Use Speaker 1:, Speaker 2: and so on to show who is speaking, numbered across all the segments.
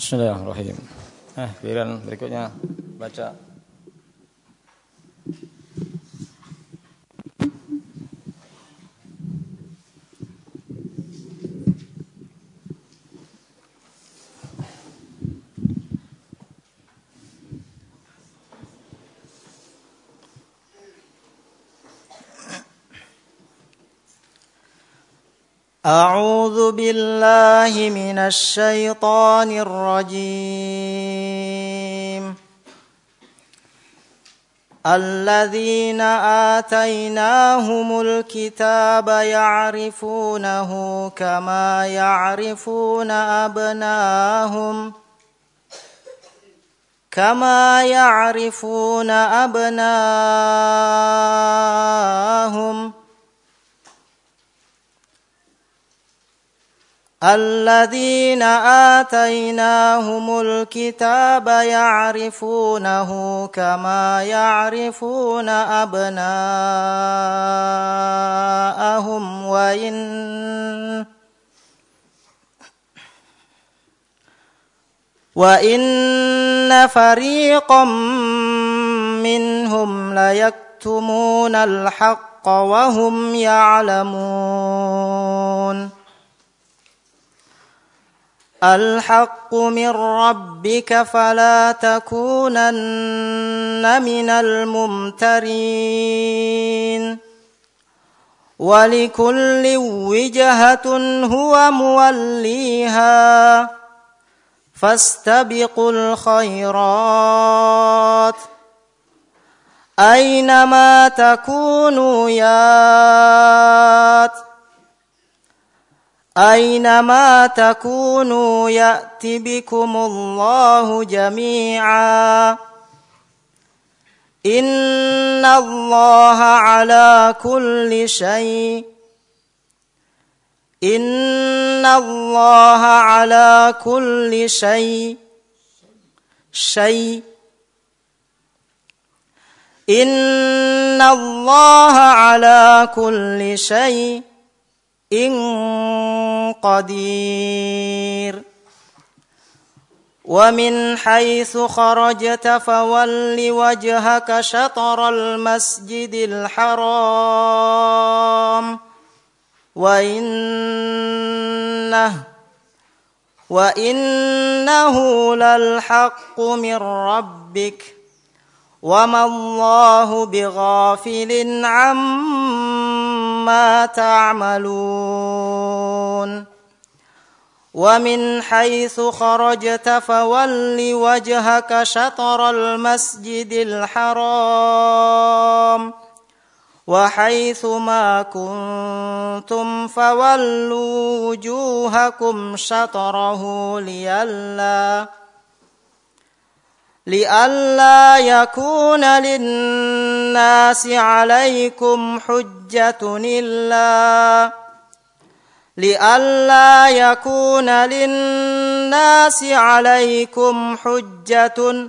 Speaker 1: Bismillahirrahmanirrahim. Eh, giliran berikutnya baca
Speaker 2: أعوذ بالله من الشيطان الرجيم. الذين آتيناهم الكتاب يعرفونه كما يعرفون أبناهم كما يعرفون أبناهم. الذين آتيناهم الكتاب يعرفونه كما يعرفون أبناءهم وإن وإن فريقا منهم ليكتمون الحق وهم يعلمون الحق من ربك فلا تكونن من الممترين. ولكل وجهة هو موليها فاستبقوا الخيرات. أينما تكونوا يات أينما تكونوا يأت بكم الله جميعا. إن الله على كل شيء. إن الله على كل شيء. شيء. إن الله على كل شيء. إن قدير. ومن حيث خرجت فول وجهك شطر المسجد الحرام. وإنه وإنه للحق من ربك. وما الله بغافل عما تعملون. ومن حيث خرجت فول وجهك شطر المسجد الحرام. وحيث ما كنتم فولوا وجوهكم شطره لئلا لئلا يكون للناس عليكم حجة إلا لئلا يكون للناس عليكم حجة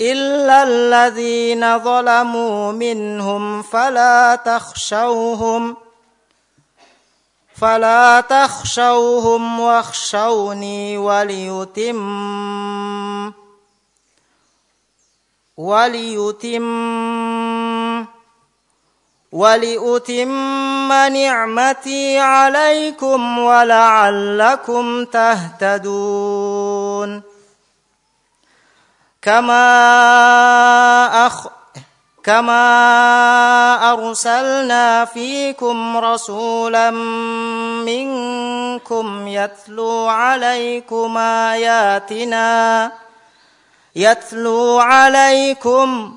Speaker 2: إلا الذين ظلموا منهم فلا تخشوهم فلا تخشوهم واخشوني وليتم وليتم ولأتم نعمتي عليكم ولعلكم تهتدون. كما أخ كما أرسلنا فيكم رسولا منكم يتلو عليكم آياتنا يتلو عليكم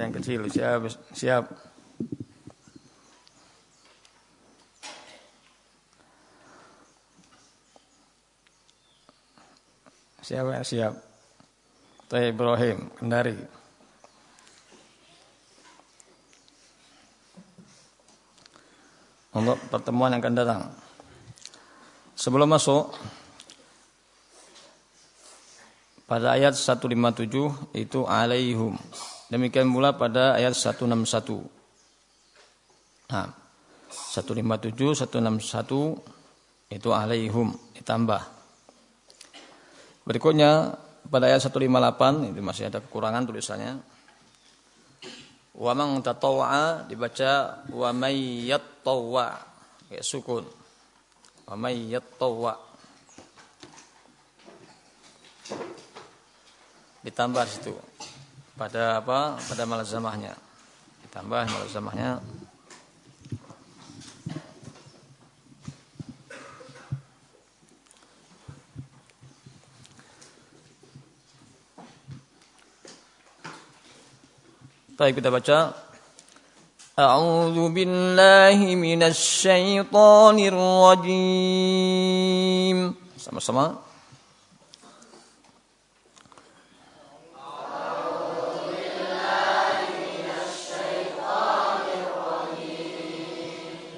Speaker 1: Yang kecil. Siap siap. Siap ya siap. Teh Ibrahim Kendari. Untuk pertemuan yang akan datang. Sebelum masuk pada ayat 157 itu alaihum Demikian pula pada ayat 161. Nah, 157, 161 itu alaihum ditambah. Berikutnya pada ayat 158 itu masih ada kekurangan tulisannya. Wa man tatawwa dibaca wa may yattawwa ya sukun. Wa may yattawwa ditambah situ pada apa pada malazamahnya ditambah malazamahnya Baik kita baca A'udzu billahi minasy syaithanir rajim. Sama-sama.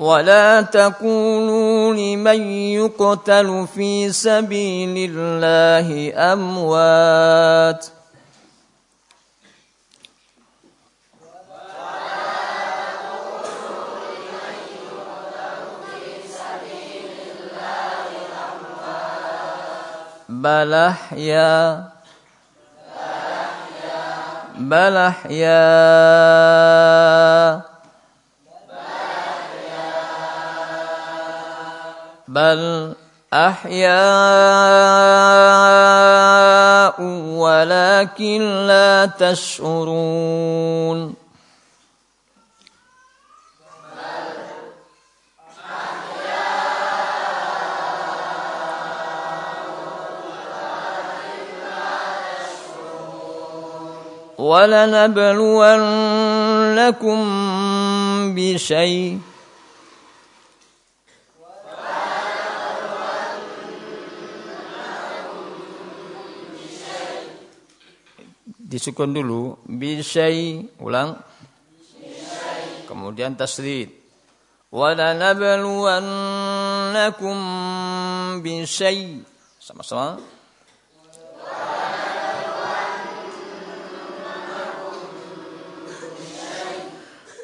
Speaker 1: ولا تكونوا لمن يقتل في سبيل الله اموات بل احيا بل احيا بل احياء ولكن لا تشعرون ولنبلونكم بشيء disukun dulu bisyai ulang kemudian tasdid wala nabluwannakum bisyai sama-sama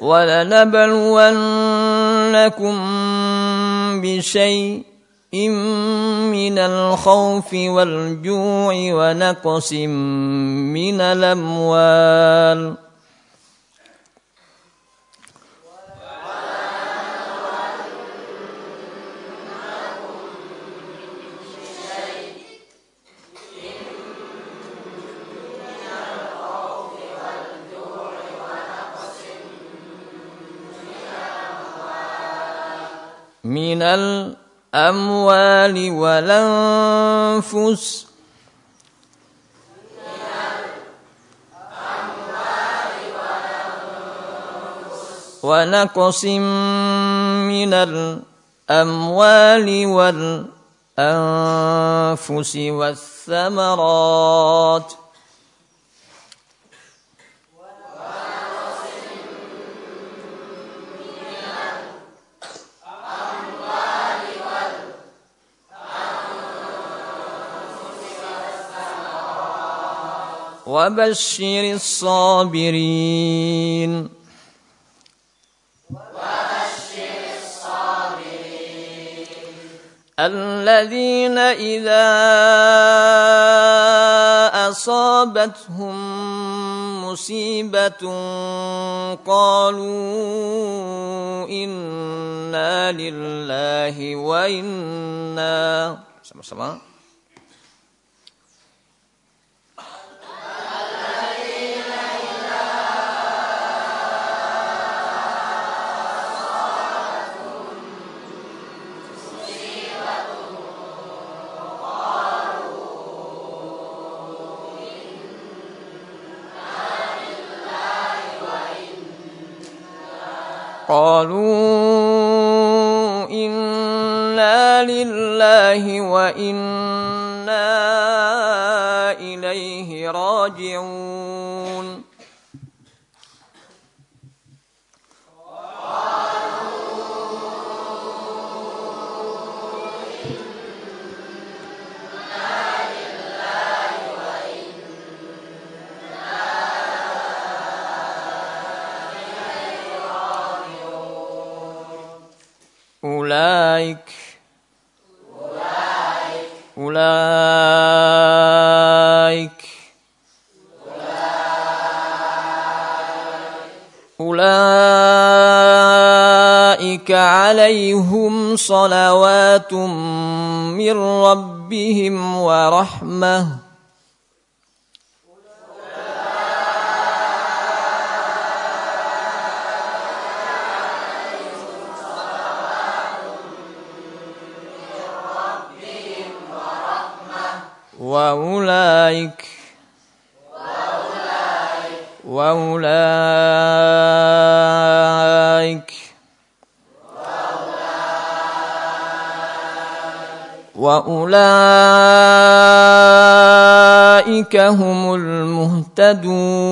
Speaker 1: ولنبلونكم بشيء من الخوف والجوع ونقص من الأموال. من الأموال والأنفس. ونقص من الأموال والأنفس والثمرات. وبشر الصابرين. الذين إذا أصابتهم مصيبة قالوا إنا لله وإنا قالوا إنا لله وإنا إليه راجعون أولئك. أولئك. أولئك عليهم صلوات من ربهم ورحمة. وأولئك وأولئك وأولئك هم المهتدون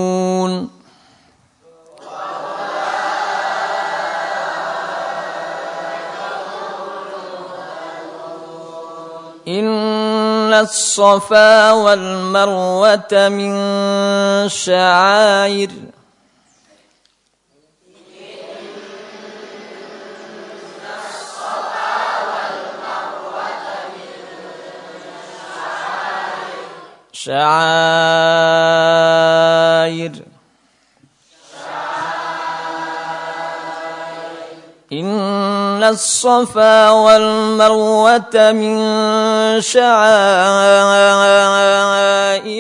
Speaker 1: إن الصفا والمروة من شعائر. شعائر. إن الصفا والمروة من شعائر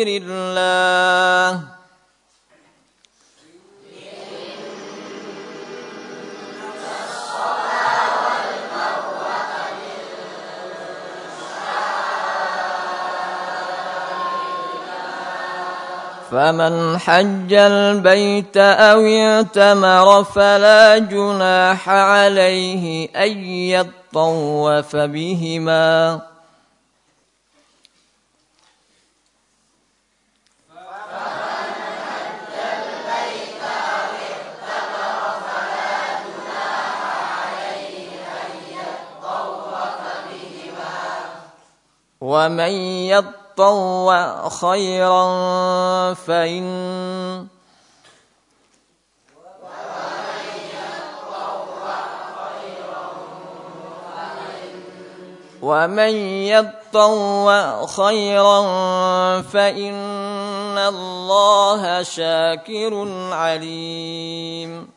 Speaker 1: الله. فمن حج البيت أو اعتمر فلا جناح عليه أن يطوف بهما ومن يطوف تطوع خيرا فإن ومن يطوع خيرا فإن الله شاكر عليم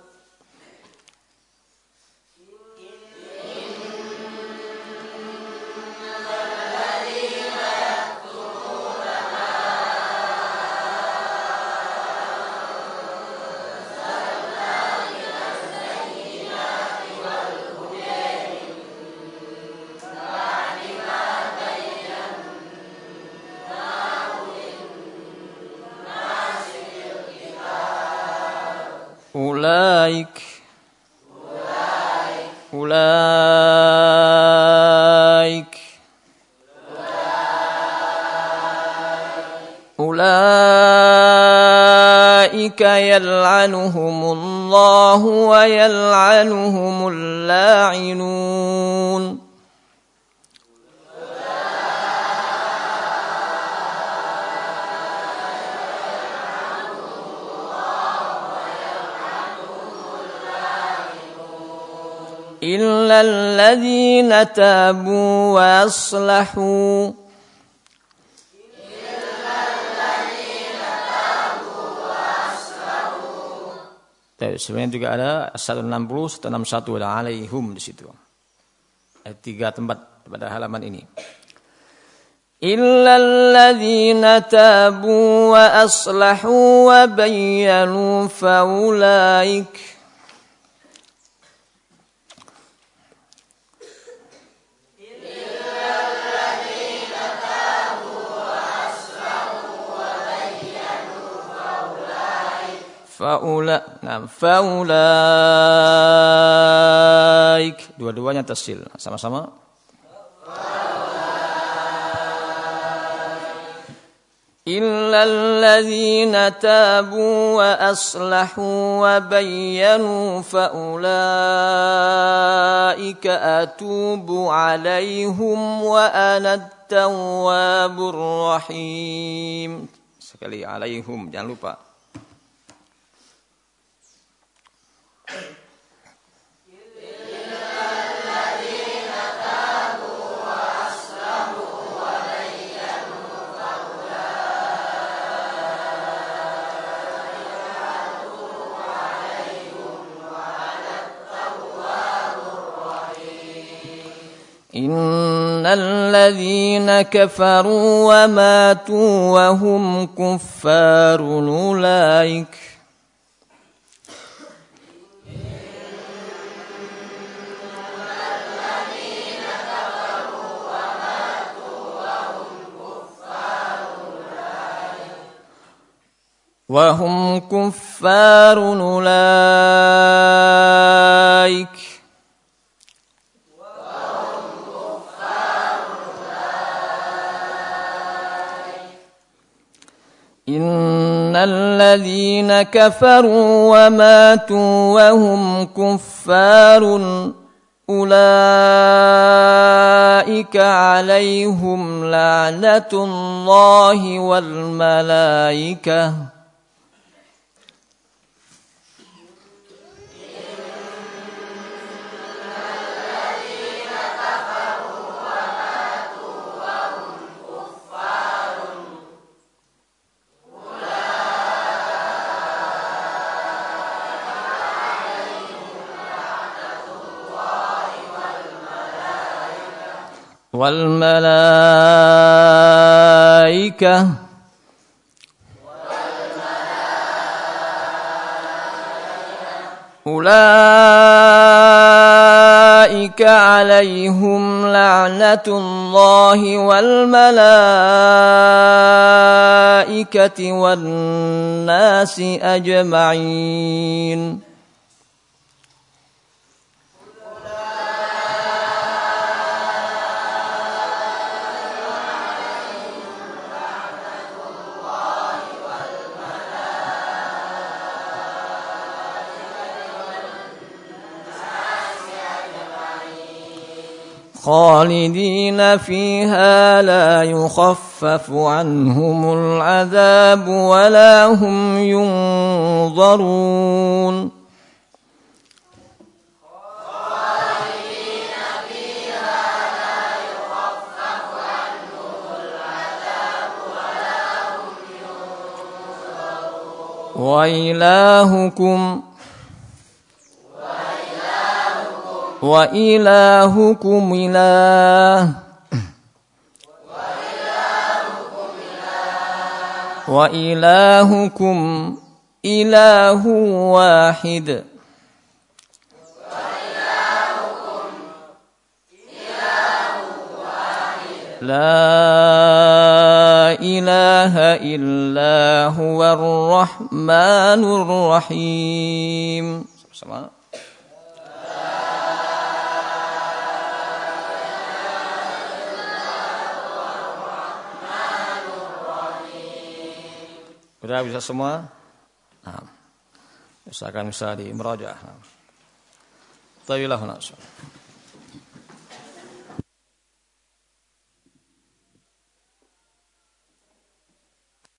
Speaker 1: أولئك أولئك أولئك يلعنهم الله ويلعنهم اللاعنون إلا الذين تابوا وأصلحوا
Speaker 3: Tapi sebenarnya juga ada 160 161 ada alaihum di situ. Ada tiga tempat pada halaman ini.
Speaker 1: إلا الذين تابوا وأصلحوا وبينوا فأولئك
Speaker 3: faula nah faulaik dua-duanya tasil sama-sama
Speaker 1: إلا الذين تابوا وأصلحوا وبينوا فأولئك أتوب عليهم وأنا التواب الرحيم
Speaker 3: sekali alaihum jangan lupa
Speaker 1: إن الذين كفروا وماتوا وهم كفار أولئك وهم كفار أولئك الذين كفروا وماتوا وهم كفار أولئك عليهم لعنة الله والملائكة والملائكة. أولئك عليهم لعنة الله والملائكة والناس أجمعين. خالدين فيها لا يخفف عنهم العذاب ولا هم ينظرون. وإلهكم وإلهكم إله. وإلهكم إله واحد. لا إله إلا هو الرحمن الرحيم.
Speaker 3: Sudah bisa semua? Nah, misalkan bisa di meraja. Nah. Tawilah